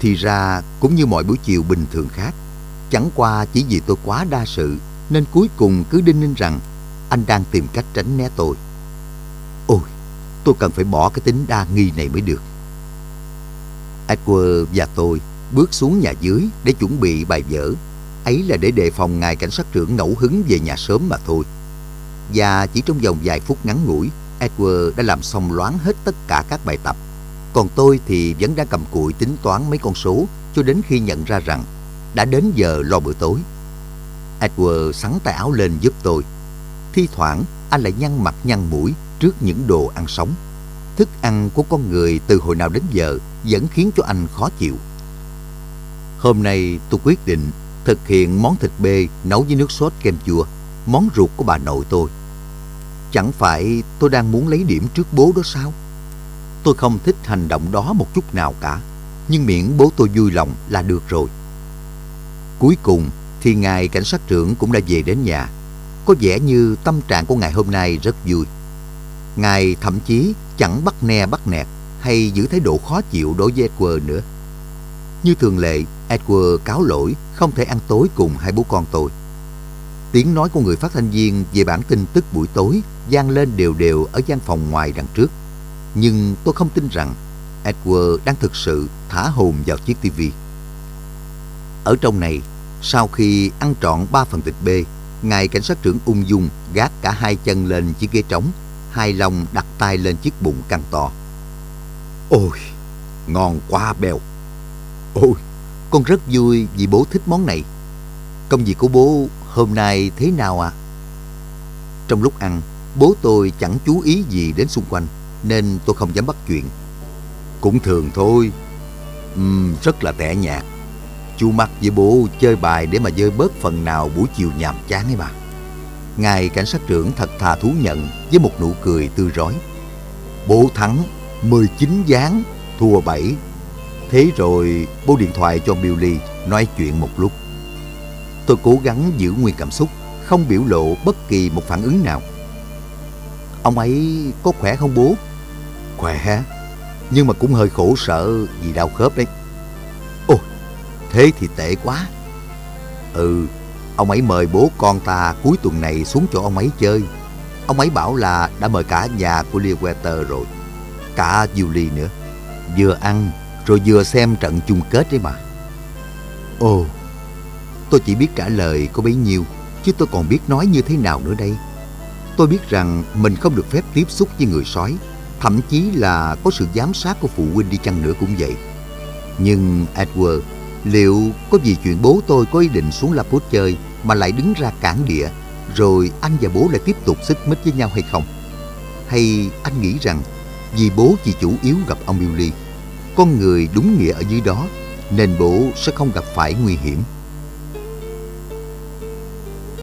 Thì ra cũng như mọi buổi chiều bình thường khác. Chẳng qua chỉ vì tôi quá đa sự nên cuối cùng cứ đinh ninh rằng anh đang tìm cách tránh né tôi. Ôi, tôi cần phải bỏ cái tính đa nghi này mới được. Edward và tôi bước xuống nhà dưới để chuẩn bị bài vở. Ấy là để đề phòng ngài cảnh sát trưởng ngẫu hứng về nhà sớm mà thôi. Và chỉ trong vòng vài phút ngắn ngủi, Edward đã làm xong loáng hết tất cả các bài tập. Còn tôi thì vẫn đang cầm cụi tính toán mấy con số cho đến khi nhận ra rằng đã đến giờ lo bữa tối. Edward sắn tay áo lên giúp tôi. Thi thoảng anh lại nhăn mặt nhăn mũi trước những đồ ăn sống. Thức ăn của con người từ hồi nào đến giờ vẫn khiến cho anh khó chịu. Hôm nay tôi quyết định thực hiện món thịt bê nấu với nước sốt kem chua, món ruột của bà nội tôi. Chẳng phải tôi đang muốn lấy điểm trước bố đó sao? Tôi không thích hành động đó một chút nào cả, nhưng miễn bố tôi vui lòng là được rồi. Cuối cùng thì ngài cảnh sát trưởng cũng đã về đến nhà. Có vẻ như tâm trạng của ngài hôm nay rất vui. Ngài thậm chí chẳng bắt ne bắt nẹt hay giữ thái độ khó chịu đối với Edward nữa. Như thường lệ, Edward cáo lỗi không thể ăn tối cùng hai bố con tôi. Tiếng nói của người phát thanh viên về bản tin tức buổi tối vang lên đều đều ở gian phòng ngoài đằng trước. Nhưng tôi không tin rằng Edward đang thực sự thả hồn vào chiếc tivi. Ở trong này, sau khi ăn trọn ba phần thịt bê, ngài cảnh sát trưởng ung dung gác cả hai chân lên chiếc ghế trống, hai lòng đặt tay lên chiếc bụng căng to. Ôi, ngon quá bèo. Ôi, con rất vui vì bố thích món này. Công việc của bố hôm nay thế nào ạ? À? Trong lúc ăn, bố tôi chẳng chú ý gì đến xung quanh, nên tôi không dám bắt chuyện. Cũng thường thôi, uhm, rất là tẻ nhạt. Chú mắt với bố chơi bài để mà dơi bớt phần nào buổi chiều nhàm chán ấy mà. Ngài cảnh sát trưởng thật thà thú nhận với một nụ cười tươi rói. Bố thắng 19 gián, thua 7. Thế rồi bố điện thoại cho Billy nói chuyện một lúc. Tôi cố gắng giữ nguyên cảm xúc, không biểu lộ bất kỳ một phản ứng nào. Ông ấy có khỏe không bố? Khỏe, nhưng mà cũng hơi khổ sở vì đau khớp đấy. Ồ, thế thì tệ quá. Ừ, ông ấy mời bố con ta cuối tuần này xuống chỗ ông ấy chơi. Ông ấy bảo là đã mời cả nhà của Lewater rồi. Cả Julie nữa. Vừa ăn rồi vừa xem trận chung kết đấy mà. Ồ, tôi chỉ biết trả lời có bấy nhiêu, chứ tôi còn biết nói như thế nào nữa đây. Tôi biết rằng mình không được phép tiếp xúc với người sói, thậm chí là có sự giám sát của phụ huynh đi chăng nữa cũng vậy. Nhưng Edward, liệu có vì chuyện bố tôi có ý định xuống La Put chơi mà lại đứng ra cản địa, rồi anh và bố lại tiếp tục xích mích với nhau hay không? Hay anh nghĩ rằng vì bố chỉ chủ yếu gặp ông Billy, con người đúng nghĩa ở dưới đó, nên bố sẽ không gặp phải nguy hiểm?